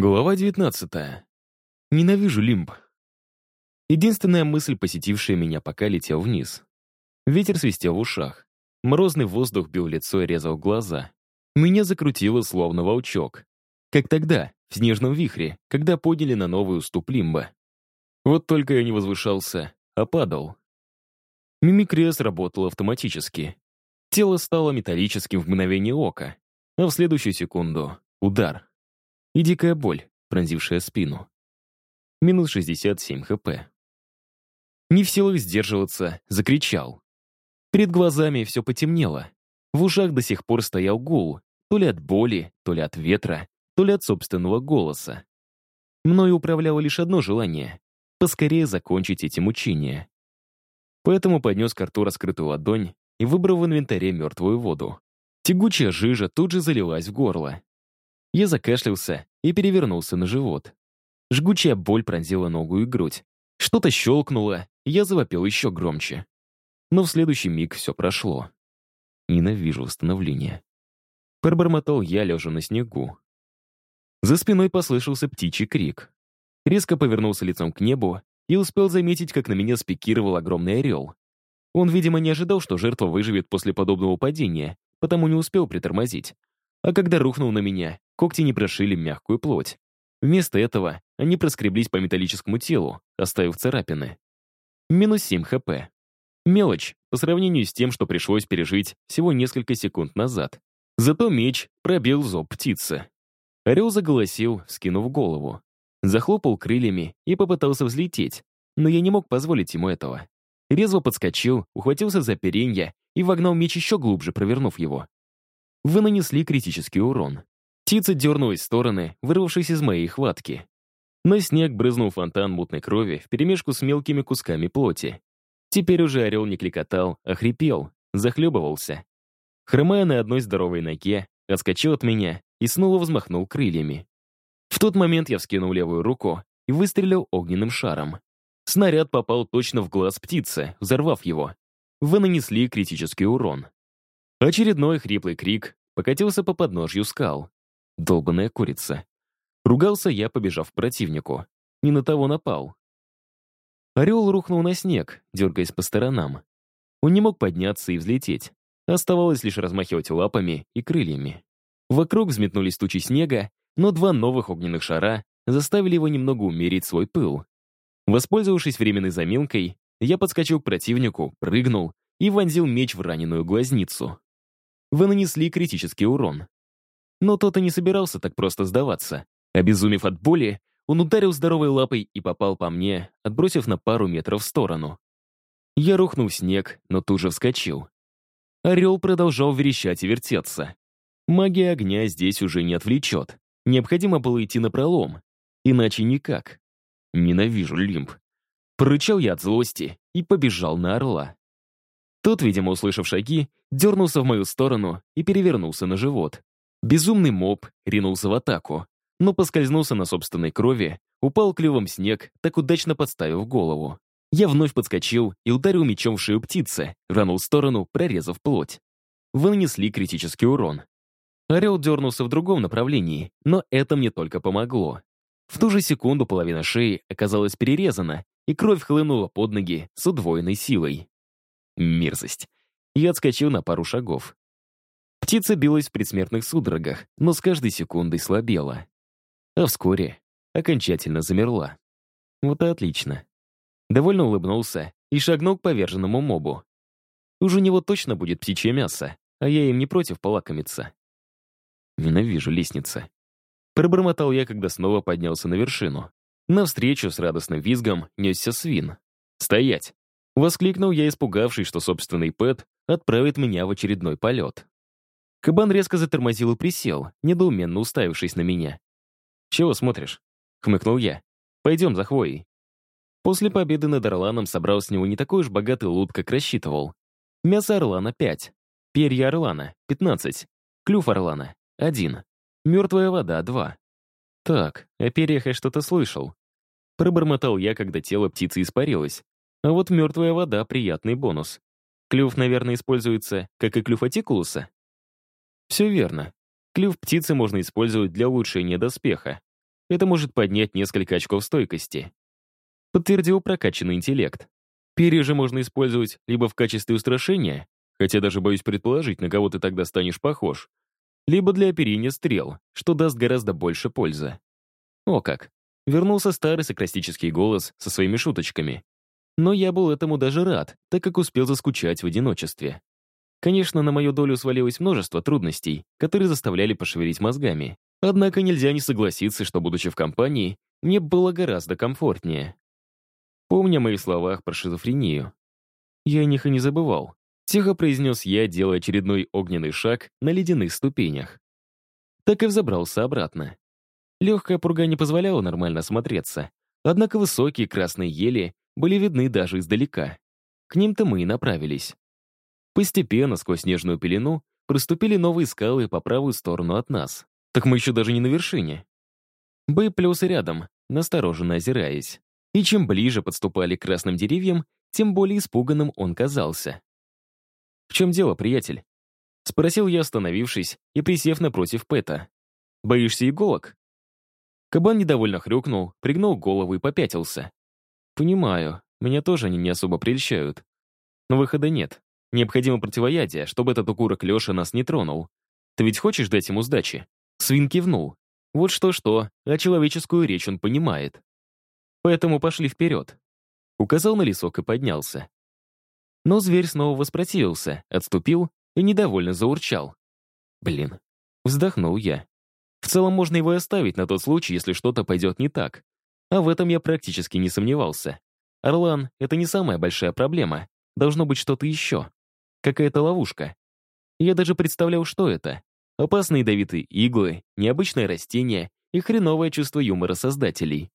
Глава 19. Ненавижу лимб. Единственная мысль, посетившая меня, пока летел вниз. Ветер свистел в ушах. Морозный воздух бил лицо и резал глаза. Меня закрутило, словно волчок. Как тогда, в снежном вихре, когда подняли на новый уступ лимба. Вот только я не возвышался, а падал. Мимикрия сработала автоматически. Тело стало металлическим в мгновение ока, а в следующую секунду — удар и дикая боль, пронзившая спину. Минус 67 хп. Не в силах сдерживаться, закричал. Перед глазами все потемнело. В ушах до сих пор стоял гул, то ли от боли, то ли от ветра, то ли от собственного голоса. Мною управляло лишь одно желание — поскорее закончить эти мучения. Поэтому поднес к рту раскрытую ладонь и выбрал в инвентаре мертвую воду. Тягучая жижа тут же залилась в горло. Я закашлялся и перевернулся на живот. Жгучая боль пронзила ногу и грудь. Что-то щелкнуло, и я завопил еще громче. Но в следующий миг все прошло. Ненавижу восстановление. Пробормотал я, лежа на снегу. За спиной послышался птичий крик. Резко повернулся лицом к небу и успел заметить, как на меня спикировал огромный орел. Он, видимо, не ожидал, что жертва выживет после подобного падения, потому не успел притормозить. А когда рухнул на меня, когти не прошили мягкую плоть. Вместо этого они проскреблись по металлическому телу, оставив царапины. Минус 7 хп. Мелочь по сравнению с тем, что пришлось пережить всего несколько секунд назад. Зато меч пробил зоб птицы. Орел заголосил, скинув голову. Захлопал крыльями и попытался взлететь, но я не мог позволить ему этого. Резво подскочил, ухватился за перенья и вогнал меч еще глубже, провернув его. Вы нанесли критический урон. Птица дернулась в стороны, вырвавшись из моей хватки. На снег брызнул фонтан мутной крови вперемешку с мелкими кусками плоти. Теперь уже орел не кликотал, а хрипел, захлебывался. Хромая на одной здоровой ноге, отскочил от меня и снова взмахнул крыльями. В тот момент я вскинул левую руку и выстрелил огненным шаром. Снаряд попал точно в глаз птицы, взорвав его. Вы нанесли критический урон. Очередной хриплый крик покатился по подножью скал. Долбаная курица. Ругался я, побежав к противнику. Не на того напал. Орел рухнул на снег, дергаясь по сторонам. Он не мог подняться и взлететь. Оставалось лишь размахивать лапами и крыльями. Вокруг взметнулись тучи снега, но два новых огненных шара заставили его немного умерить свой пыл. Воспользовавшись временной заминкой, я подскочил к противнику, прыгнул и вонзил меч в раненую глазницу вы нанесли критический урон. Но тот и не собирался так просто сдаваться. Обезумев от боли, он ударил здоровой лапой и попал по мне, отбросив на пару метров в сторону. Я рухнул в снег, но тут же вскочил. Орел продолжал верещать и вертеться. Магия огня здесь уже не отвлечет. Необходимо было идти на пролом. Иначе никак. Ненавижу лимб. Прорычал я от злости и побежал на орла. Тот, видимо, услышав шаги, дернулся в мою сторону и перевернулся на живот. Безумный моб ринулся в атаку, но поскользнулся на собственной крови, упал клювом снег, так удачно подставив голову. Я вновь подскочил и ударил мечом в шею птицы, рванул в сторону, прорезав плоть. Вы нанесли критический урон. Орел дернулся в другом направлении, но это мне только помогло. В ту же секунду половина шеи оказалась перерезана, и кровь хлынула под ноги с удвоенной силой. Мерзость. Я отскочил на пару шагов. Птица билась в предсмертных судорогах, но с каждой секундой слабела. А вскоре окончательно замерла. Вот и отлично. Довольно улыбнулся и шагнул к поверженному мобу. Уж у него точно будет птичье мясо, а я им не против полакомиться. Ненавижу лестницы. Пробормотал я, когда снова поднялся на вершину. Навстречу с радостным визгом несся свин. «Стоять!» Воскликнул я, испугавшись, что собственный Пэт отправит меня в очередной полет. Кабан резко затормозил и присел, недоуменно уставившись на меня. «Чего смотришь?» — хмыкнул я. «Пойдем за хвоей». После победы над Орланом собрал с него не такой уж богатый лут, как рассчитывал. Мясо Орлана — 5, перья Орлана — 15, клюв Орлана — 1, мертвая вода — 2. Так, о перьях я что-то слышал. Пробормотал я, когда тело птицы испарилось, а вот мертвая вода — приятный бонус. Клюв, наверное, используется, как и клюв атикулуса? Все верно. Клюв птицы можно использовать для улучшения доспеха. это может поднять несколько очков стойкости. Подтвердил прокачанный интеллект. Перья же можно использовать либо в качестве устрашения, хотя даже боюсь предположить, на кого ты тогда станешь похож, либо для оперения стрел, что даст гораздо больше пользы. О как! Вернулся старый саркастический голос со своими шуточками. Но я был этому даже рад, так как успел заскучать в одиночестве. Конечно, на мою долю свалилось множество трудностей, которые заставляли пошевелить мозгами. Однако нельзя не согласиться, что, будучи в компании, мне было гораздо комфортнее. Помня моих словах про шизофрению. Я о них и не забывал. Тихо произнес я, делая очередной огненный шаг на ледяных ступенях. Так и взобрался обратно. Легкая пурга не позволяла нормально смотреться, однако высокие красные ели были видны даже издалека. К ним-то мы и направились. Постепенно, сквозь снежную пелену, проступили новые скалы по правую сторону от нас. Так мы еще даже не на вершине. Бэй плелся рядом, настороженно озираясь. И чем ближе подступали к красным деревьям, тем более испуганным он казался. «В чем дело, приятель?» Спросил я, остановившись и присев напротив Пэта. «Боишься иголок?» Кабан недовольно хрюкнул, пригнул голову и попятился. «Понимаю, меня тоже они не особо прельщают. Но выхода нет. Необходимо противоядие, чтобы этот укурок Леша нас не тронул. Ты ведь хочешь дать ему сдачи?» Свин кивнул. Вот что-что, а человеческую речь он понимает. Поэтому пошли вперед. Указал на лесок и поднялся. Но зверь снова воспротивился, отступил и недовольно заурчал. Блин, вздохнул я. В целом можно его оставить на тот случай, если что-то пойдет не так. А в этом я практически не сомневался. Орлан — это не самая большая проблема. Должно быть что-то еще. Какая-то ловушка. Я даже представлял, что это. Опасные ядовитые иглы, необычное растение и хреновое чувство юмора создателей.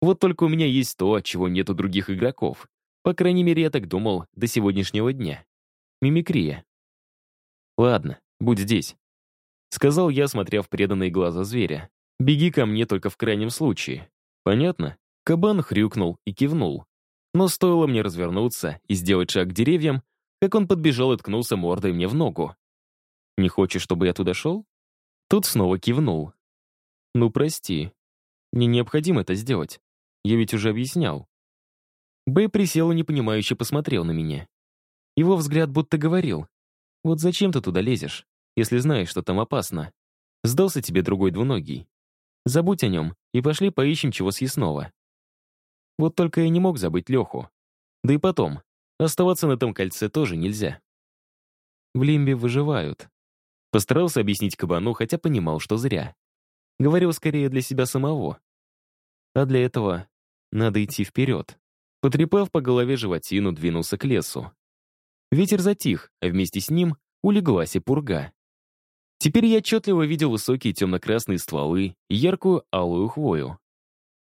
Вот только у меня есть то, чего нет у других игроков. По крайней мере, я так думал до сегодняшнего дня. Мимикрия. Ладно, будь здесь. Сказал я, смотря в преданные глаза зверя. Беги ко мне только в крайнем случае. Понятно? Кабан хрюкнул и кивнул. Но стоило мне развернуться и сделать шаг к деревьям, как он подбежал и ткнулся мордой мне в ногу. «Не хочешь, чтобы я туда шел?» Тут снова кивнул. «Ну, прости. Мне необходимо это сделать. Я ведь уже объяснял. Бэй присел и непонимающе посмотрел на меня. Его взгляд будто говорил, «Вот зачем ты туда лезешь, если знаешь, что там опасно? Сдался тебе другой двуногий. Забудь о нем и пошли поищем чего съестного». Вот только я не мог забыть Леху. Да и потом, оставаться на том кольце тоже нельзя. В Лимбе выживают. Постарался объяснить кабану, хотя понимал, что зря. Говорил скорее для себя самого. А для этого надо идти вперед. Потрепав по голове животину, двинулся к лесу. Ветер затих, а вместе с ним улеглась и пурга. Теперь я отчетливо видел высокие темно-красные стволы и яркую алую хвою.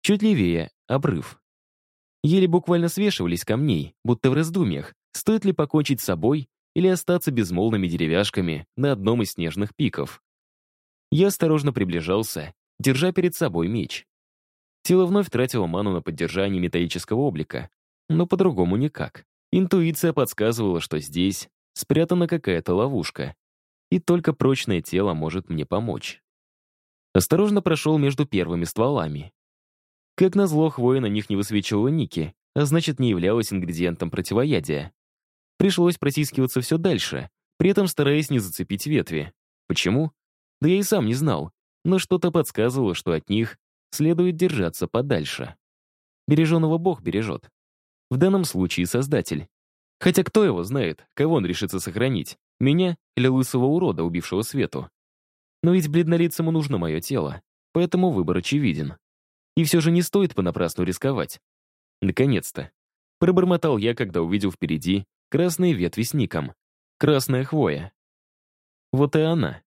Чуть левее — обрыв. Еле буквально свешивались камней, будто в раздумьях, стоит ли покончить с собой или остаться безмолвными деревяшками на одном из снежных пиков. Я осторожно приближался, держа перед собой меч. Тело вновь тратило ману на поддержание металлического облика, но по-другому никак. Интуиция подсказывала, что здесь спрятана какая-то ловушка, и только прочное тело может мне помочь. Осторожно прошел между первыми стволами. Как назло, хвоя на них не высвечивала ники, а значит, не являлась ингредиентом противоядия. Пришлось протискиваться все дальше, при этом стараясь не зацепить ветви. Почему? Да я и сам не знал, но что-то подсказывало, что от них следует держаться подальше. Береженого Бог бережет. В данном случае Создатель. Хотя кто его знает, кого он решится сохранить, меня или лысого урода, убившего Свету. Но ведь бледнолицему нужно мое тело, поэтому выбор очевиден. И все же не стоит понапрасну рисковать. Наконец-то. Пробормотал я, когда увидел впереди красные ветви с ником. Красная хвоя. Вот и она.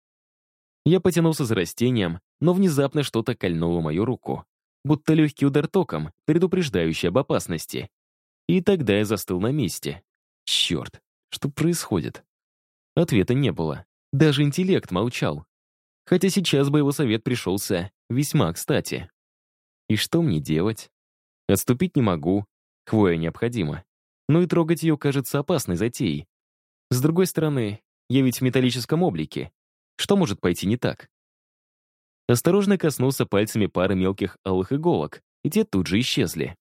Я потянулся за растением, но внезапно что-то кольнуло мою руку, будто легкий удар током, предупреждающий об опасности. И тогда я застыл на месте. Черт, что происходит? Ответа не было. Даже интеллект молчал. Хотя сейчас бы его совет пришелся весьма кстати. И что мне делать? Отступить не могу, хвоя необходима. Но и трогать ее кажется опасной затеей. С другой стороны, я ведь в металлическом облике. Что может пойти не так? Осторожно коснулся пальцами пары мелких алых иголок, и те тут же исчезли.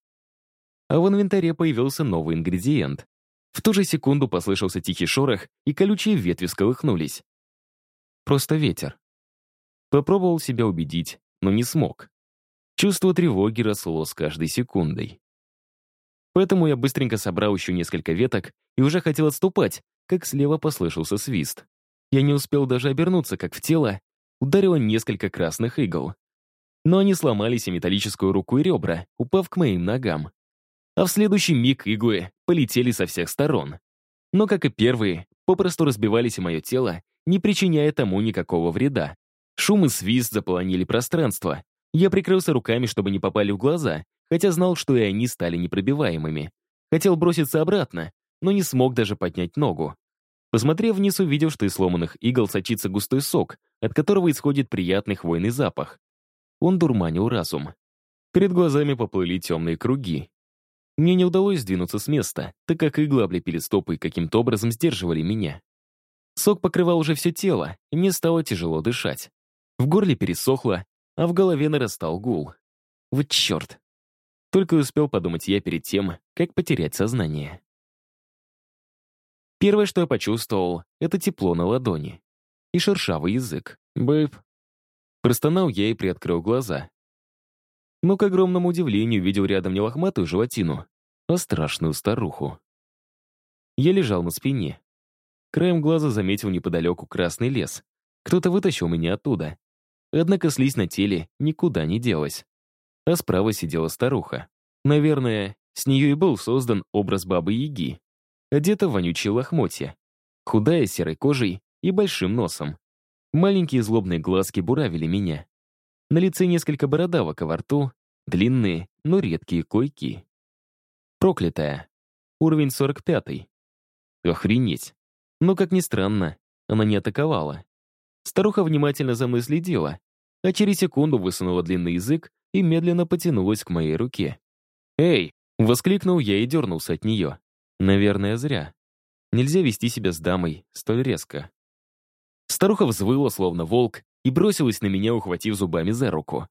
А в инвентаре появился новый ингредиент. В ту же секунду послышался тихий шорох, и колючие ветви всколыхнулись. Просто ветер. Попробовал себя убедить, но не смог. Чувство тревоги росло с каждой секундой. Поэтому я быстренько собрал еще несколько веток и уже хотел отступать, как слева послышался свист. Я не успел даже обернуться, как в тело ударило несколько красных игл. Но они сломались и металлическую руку и ребра, упав к моим ногам. А в следующий миг иглы полетели со всех сторон. Но, как и первые, попросту разбивались и мое тело, не причиняя тому никакого вреда. Шум и свист заполонили пространство. Я прикрылся руками, чтобы не попали в глаза, хотя знал, что и они стали непробиваемыми. Хотел броситься обратно, но не смог даже поднять ногу. Посмотрев вниз, увидел, что из сломанных игл сочится густой сок, от которого исходит приятный хвойный запах. Он дурманил разум. Перед глазами поплыли темные круги. Мне не удалось сдвинуться с места, так как иглы облепили стопы и каким-то образом сдерживали меня. Сок покрывал уже все тело, и мне стало тяжело дышать. В горле пересохло, а в голове нарастал гул. Вот черт. Только успел подумать я перед тем, как потерять сознание. Первое, что я почувствовал, это тепло на ладони. И шершавый язык. Бэйб. Простонал я и приоткрыл глаза. Но, к огромному удивлению, видел рядом не лохматую животину, а страшную старуху. Я лежал на спине. Краем глаза заметил неподалеку красный лес. Кто-то вытащил меня оттуда. Однако слизь на теле никуда не делась. А справа сидела старуха. Наверное, с нее и был создан образ бабы-яги одета в вонючие лохмотья, худая серой кожей и большим носом. Маленькие злобные глазки буравили меня. На лице несколько бородавок, а во рту длинные, но редкие клыки. Проклятая. Уровень 45. Охренеть. Но, как ни странно, она не атаковала. Старуха внимательно за мной а через секунду высунула длинный язык и медленно потянулась к моей руке. «Эй!» — воскликнул я и дернулся от нее. Наверное, зря. Нельзя вести себя с дамой столь резко. Старуха взвыла, словно волк, и бросилась на меня, ухватив зубами за руку.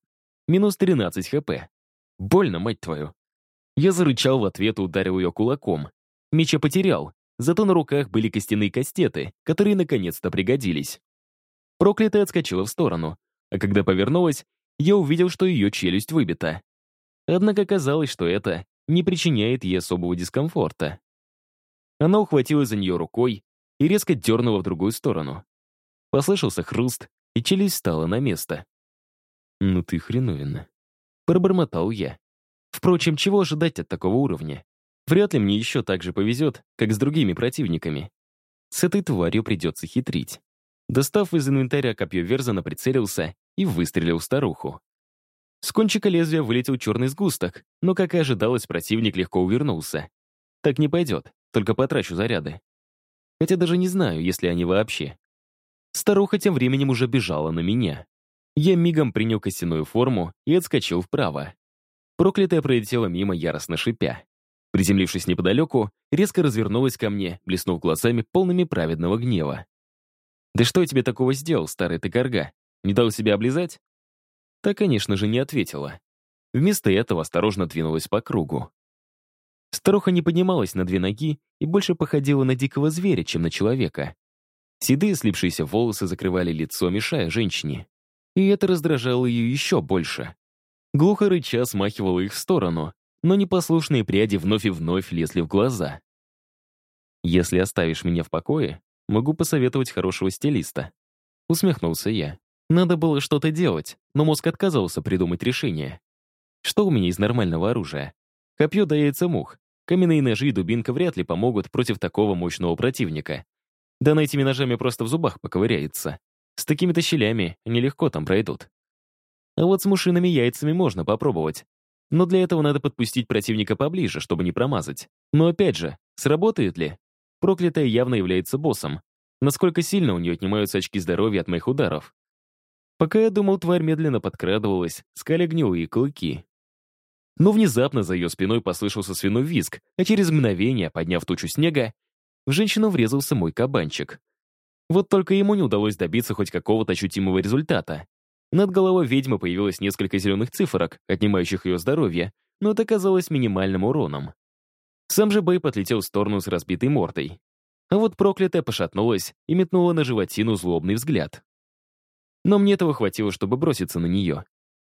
Минус 13 хп. Больно, мать твою. Я зарычал в ответ и ударил ее кулаком. Меч я потерял, зато на руках были костяные кастеты, которые наконец-то пригодились. Проклятая отскочила в сторону, а когда повернулась, я увидел, что ее челюсть выбита. Однако казалось, что это не причиняет ей особого дискомфорта. Она ухватилась за нее рукой и резко дернула в другую сторону. Послышался хруст, и челюсть стала на место. «Ну ты хреновина», — пробормотал я. Впрочем, чего ожидать от такого уровня? Вряд ли мне еще так же повезет, как с другими противниками. С этой тварью придется хитрить. Достав из инвентаря копье Верзана, прицелился и выстрелил в старуху. С кончика лезвия вылетел черный сгусток, но, как и ожидалось, противник легко увернулся. Так не пойдет только потрачу заряды. Хотя даже не знаю, есть ли они вообще. Старуха тем временем уже бежала на меня. Я мигом принял костяную форму и отскочил вправо. Проклятая пролетела мимо, яростно шипя. Приземлившись неподалеку, резко развернулась ко мне, блеснув глазами полными праведного гнева. «Да что я тебе такого сделал, старый ты корга? Не дал себя облизать?» Та, конечно же, не ответила. Вместо этого осторожно двинулась по кругу. Старуха не поднималась на две ноги и больше походила на дикого зверя, чем на человека. Седые слипшиеся волосы закрывали лицо, мешая женщине. И это раздражало ее еще больше. Глухо рыча смахивала их в сторону, но непослушные пряди вновь и вновь лезли в глаза. «Если оставишь меня в покое, могу посоветовать хорошего стилиста». Усмехнулся я. Надо было что-то делать, но мозг отказывался придумать решение. Что у меня из нормального оружия? Копье до яйца мух. Каменные ножи и дубинка вряд ли помогут против такого мощного противника. Да на этими ножами просто в зубах поковыряется. С такими-то щелями они легко там пройдут. А вот с мушиными яйцами можно попробовать. Но для этого надо подпустить противника поближе, чтобы не промазать. Но опять же, сработает ли? Проклятая явно является боссом. Насколько сильно у нее отнимаются очки здоровья от моих ударов? Пока я думал, тварь медленно подкрадывалась, скаля гнилые клыки. Но внезапно за ее спиной послышался свиной визг, а через мгновение, подняв тучу снега, в женщину врезался мой кабанчик. Вот только ему не удалось добиться хоть какого-то ощутимого результата. Над головой ведьмы появилось несколько зеленых цифрок, отнимающих ее здоровье, но это казалось минимальным уроном. Сам же Бэйб отлетел в сторону с разбитой мордой. А вот проклятая пошатнулась и метнула на животину злобный взгляд. Но мне этого хватило, чтобы броситься на нее.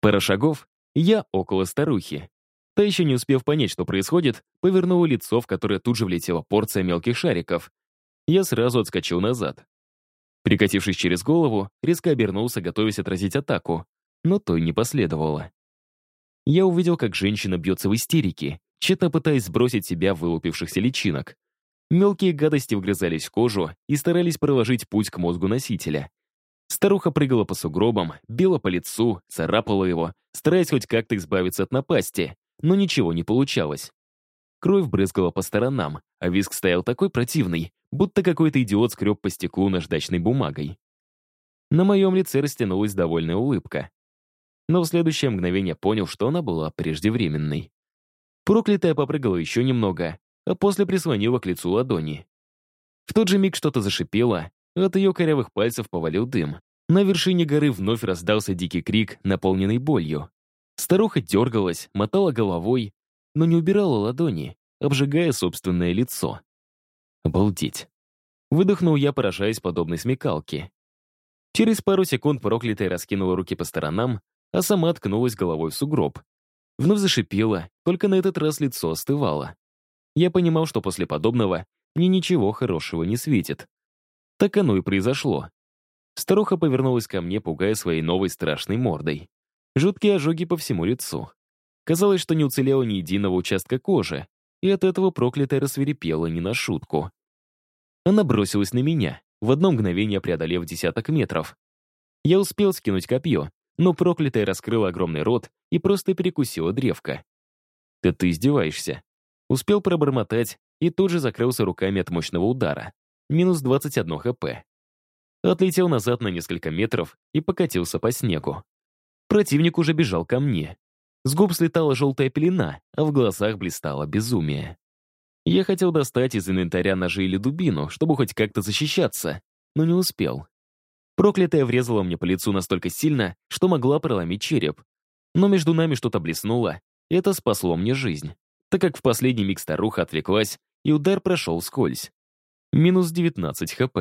Пара шагов, я около старухи. Та, еще не успев понять, что происходит, повернула лицо, в которое тут же влетела порция мелких шариков. Я сразу отскочил назад. Прикатившись через голову, резко обернулся, готовясь отразить атаку, но той не последовало. Я увидел, как женщина бьется в истерике, тщетно пытаясь сбросить себя вылупившихся личинок. Мелкие гадости вгрызались в кожу и старались проложить путь к мозгу носителя. Старуха прыгала по сугробам, била по лицу, царапала его, стараясь хоть как-то избавиться от напасти, но ничего не получалось. Кровь брызгала по сторонам, а виск стоял такой противный, будто какой-то идиот скреб по стеклу наждачной бумагой. На моем лице растянулась довольная улыбка. Но в следующее мгновение понял, что она была преждевременной. Проклятая попрыгала еще немного, а после прислонила к лицу ладони. В тот же миг что-то зашипело, от ее корявых пальцев повалил дым. На вершине горы вновь раздался дикий крик, наполненный болью. Старуха дергалась, мотала головой, но не убирала ладони, обжигая собственное лицо. Обалдеть. Выдохнул я, поражаясь подобной смекалке. Через пару секунд проклятая раскинула руки по сторонам, а сама ткнулась головой в сугроб. Вновь зашипела, только на этот раз лицо остывало. Я понимал, что после подобного мне ничего хорошего не светит. Так оно и произошло. Старуха повернулась ко мне, пугая своей новой страшной мордой. Жуткие ожоги по всему лицу. Казалось, что не уцелело ни единого участка кожи, и от этого проклятая рассверепела не на шутку. Она бросилась на меня, в одно мгновение преодолев десяток метров. Я успел скинуть копье, но проклятая раскрыла огромный рот и просто перекусила древко. «Да ты издеваешься?» Успел пробормотать и тут же закрылся руками от мощного удара. Минус 21 хп. Отлетел назад на несколько метров и покатился по снегу. Противник уже бежал ко мне. С губ слетала желтая пелена, а в глазах блистало безумие. Я хотел достать из инвентаря ножи или дубину, чтобы хоть как-то защищаться, но не успел. Проклятая врезала мне по лицу настолько сильно, что могла проломить череп. Но между нами что-то блеснуло, и это спасло мне жизнь так как в последний миг старуха отвлеклась, и удар прошел скользь. Минус 19 хп.